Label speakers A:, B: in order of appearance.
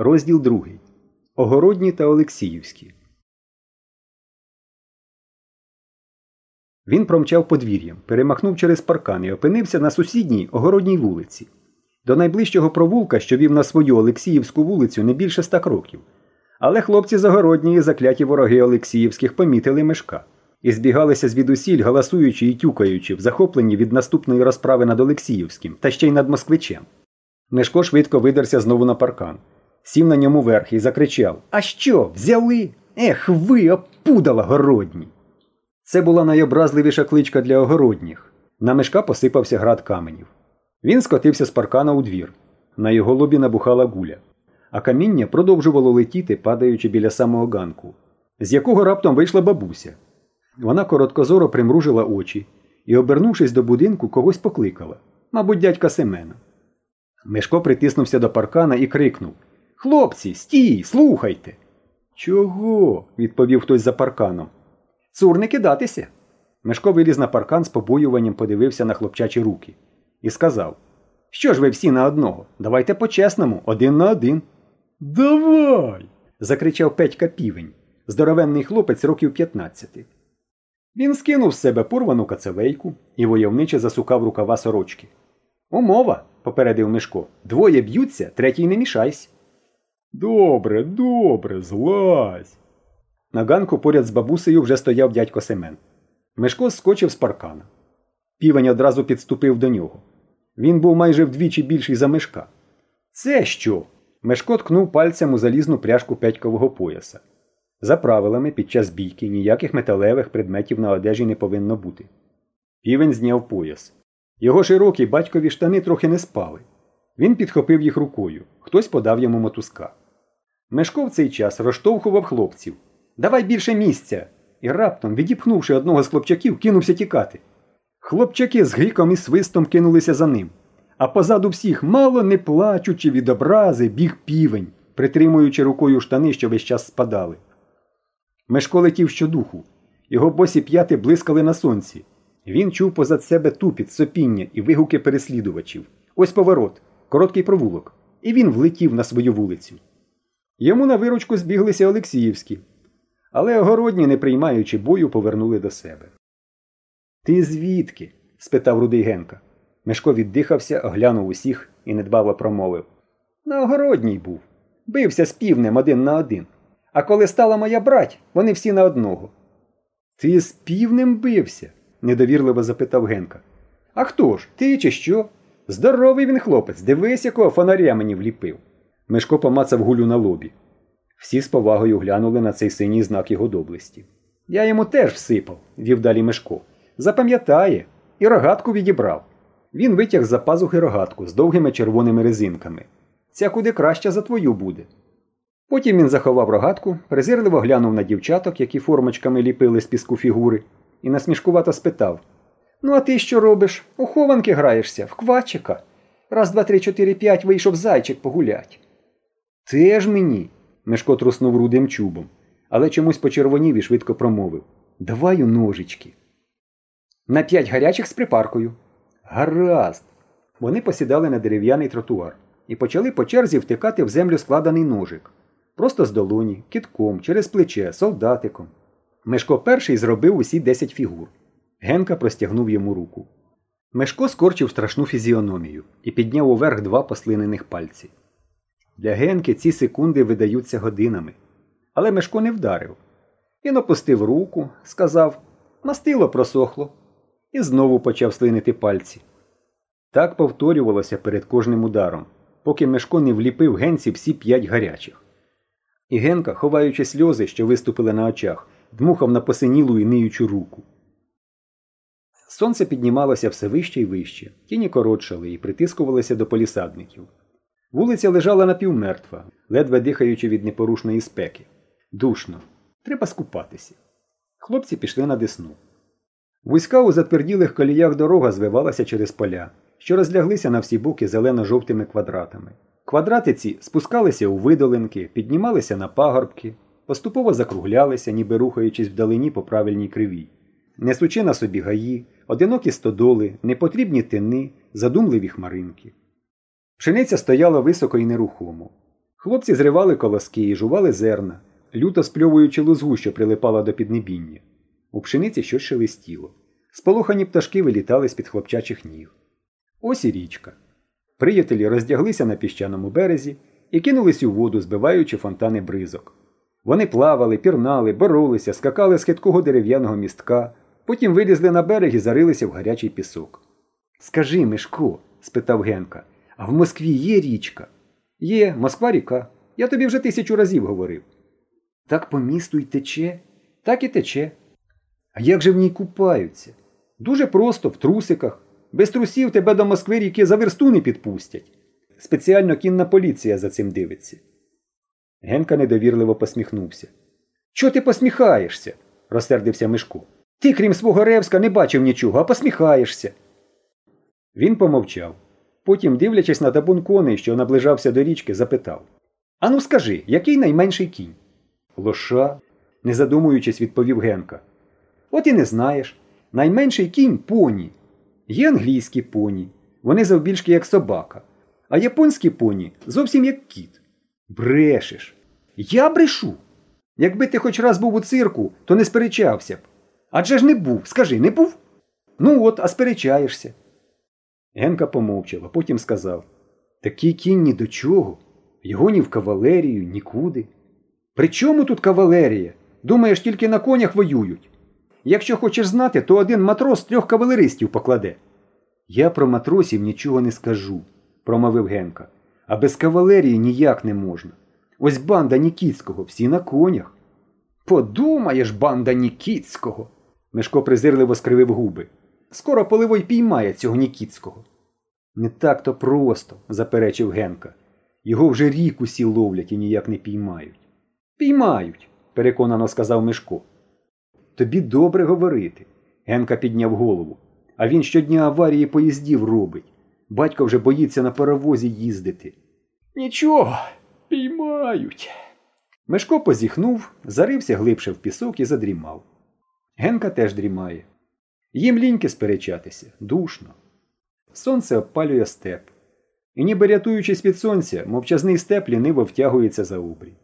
A: Розділ другий. Огородні та Олексіївські. Він промчав подвір'ям, перемахнув через паркан і опинився на сусідній огородній вулиці. До найближчого провулка, що вів на свою Олексіївську вулицю, не більше ста кроків. Але хлопці з огородньої закляті вороги Олексіївських помітили мешка і збігалися звідусіль, галасуючи і тюкаючи, в захопленні від наступної розправи над Олексіївським та ще й над москвичем. Мешко швидко видерся знову на паркан, сів на ньому верх і закричав А що, взяли? Ех, ви, опудала городні! Це була найобразливіша кличка для огородніх. На мешка посипався град каменів. Він скотився з паркана у двір. На його лобі набухала гуля, а каміння продовжувало летіти, падаючи біля самого ганку, з якого раптом вийшла бабуся. Вона короткозоро примружила очі і, обернувшись до будинку, когось покликала мабуть, дядька Семена. Мешко притиснувся до паркана і крикнув Хлопці, стій, слухайте. Чого? відповів хтось за парканом. Цур не кидатися. Мешко виліз на паркан з побоюванням подивився на хлопчачі руки і сказав Що ж ви всі на одного? Давайте по-чесному, один на один. Давай. закричав Петька півень, здоровенний хлопець років 15. Він скинув з себе порвану кацевейку і войовниче засукав рукава сорочки. Умова, попередив Мишко. Двоє б'ються, третій не мішайсь. Добре, добре, злазь. На ганку поряд з бабусею вже стояв дядько Семен. Мишко скочив з паркана. Півень одразу підступив до нього. Він був майже вдвічі більший за мешка. Це що? Мешко ткнув пальцем у залізну пряжку п'ятькового пояса. За правилами, під час бійки ніяких металевих предметів на одежі не повинно бути. Півень зняв пояс. Його широкі батькові штани трохи не спали. Він підхопив їх рукою, хтось подав йому мотузка. Мешко в цей час розштовхував хлопців. Давай більше місця. І раптом, відіпхнувши одного з хлопчаків, кинувся тікати. Хлопчаки з гріком і свистом кинулися за ним. А позаду всіх, мало не плачучи від образи, біг півень, притримуючи рукою штани, що весь час спадали. Мешко летів щодуху. Його босі п'яти блискали на сонці. Він чув позад себе тупіт, сопіння і вигуки переслідувачів. Ось поворот, короткий провулок. І він влетів на свою вулицю. Йому на виручку збіглися Олексіївські, але огородні, не приймаючи бою, повернули до себе. Ти звідки? спитав рудий Генка. Мешко віддихався, оглянув усіх і недбаво промовив. На огородній був. Бився з півнем один на один. А коли стала моя брать, вони всі на одного. Ти з півнем бився? недовірливо запитав Генка. А хто ж? Ти чи що? Здоровий він хлопець, дивись, якого фонаря мені вліпив. Мешко помацав гулю на лобі. Всі з повагою глянули на цей синій знак його доблесті. Я йому теж всипав, вів далі Мешко. Запам'ятає, і рогатку відібрав. Він витяг за пазухи рогатку з довгими червоними резинками. Ця куди краща за твою буде. Потім він заховав рогатку, презирливо глянув на дівчаток, які формочками ліпили з піску фігури, і насмішкувато спитав Ну, а ти що робиш? У хованки граєшся, в квачика. Раз, два, три, чотири, п'ять вийшов зайчик погулять. Теж мені. Мешко труснув рудим чубом, але чомусь почервонів і швидко промовив Давай у ножички. На п'ять гарячих з припаркою. Гаразд. Вони посідали на дерев'яний тротуар і почали по черзі втикати в землю складений ножик. Просто з долоні, кітком, через плече, солдатиком. Мешко перший зробив усі десять фігур. Генка простягнув йому руку. Мешко скорчив страшну фізіономію і підняв уверх два послинених пальці. Для Генки ці секунди видаються годинами. Але Мешко не вдарив. Він опустив руку, сказав Мастило просохло, і знову почав слинити пальці. Так повторювалося перед кожним ударом, поки Мешко не вліпив генці всі п'ять гарячих. І Генка, ховаючи сльози, що виступили на очах, дмухав на посинілу і ниючу руку. Сонце піднімалося все вище і вище, тіні коротшали і притискувалися до полісадників. Вулиця лежала напівмертва, ледве дихаючи від непорушної спеки. Душно. Треба скупатися. Хлопці пішли на десну. Вузька у затверділих коліях дорога звивалася через поля, що розляглися на всі боки зелено-жовтими квадратами. Квадрати ці спускалися у видолинки, піднімалися на пагорбки, поступово закруглялися, ніби рухаючись вдалині по правильній кривій. Несучи на собі гаї, одинокі стодоли, непотрібні тини, задумливі хмаринки. Пшениця стояла високо і нерухомо. Хлопці зривали колоски і жували зерна, люто спльовуючи лузгу, що прилипала до піднебіння. У пшениці щось шелестіло. Сполохані пташки вилітали з під хлопчачих ніг. Ось і річка. Приятелі роздяглися на піщаному березі і кинулись у воду, збиваючи фонтани бризок. Вони плавали, пірнали, боролися, скакали з хиткого дерев'яного містка, потім вилізли на берег і зарилися в гарячий пісок. Скажи, Мишко, спитав Генка, а в Москві є річка? Є, Москва ріка. Я тобі вже тисячу разів говорив. Так по місту й тече, так і тече. А як же в ній купаються? Дуже просто, в трусиках. Без трусів тебе до Москви ріки за версту не підпустять. Спеціально кінна поліція за цим дивиться. Генка недовірливо посміхнувся. Чого ти посміхаєшся? розсердився Мишко. Ти, крім свого Ревська, не бачив нічого, а посміхаєшся. Він помовчав. Потім, дивлячись на табун коней, що наближався до річки, запитав Ану, скажи, який найменший кінь? Лоша, не задумуючись, відповів Генка. От і не знаєш. Найменший кінь поні. Є англійські поні. Вони завбільшки як собака. А японські поні зовсім як кіт. Брешеш. Я брешу. Якби ти хоч раз був у цирку, то не сперечався б. Адже ж не був, скажи, не був? Ну от, а сперечаєшся. Генка помовчала, потім сказав Такий кінь ні до чого. Його ні в кавалерію, нікуди. При чому тут кавалерія? Думаєш, тільки на конях воюють. Якщо хочеш знати, то один матрос трьох кавалеристів покладе. Я про матросів нічого не скажу, промовив Генка. А без кавалерії ніяк не можна. Ось банда Нікіцького, всі на конях. Подумаєш, банда Нікіцького. Мишко презирливо скривив губи. Скоро поливой піймає цього Нікіцького. Не так то просто, заперечив Генка. Його вже рік усі ловлять і ніяк не піймають. Піймають, переконано сказав Мишко. Тобі добре говорити. Генка підняв голову. А він щодня аварії поїздів робить. Батько вже боїться на паровозі їздити. Нічого, піймають. Мишко позіхнув, зарився глибше в пісок і задрімав. Генка теж дрімає. Їм ліньки сперечатися, душно. Сонце обпалює степ. І ніби рятуючись від сонця, мовчазний степ ліниво втягується за обрій.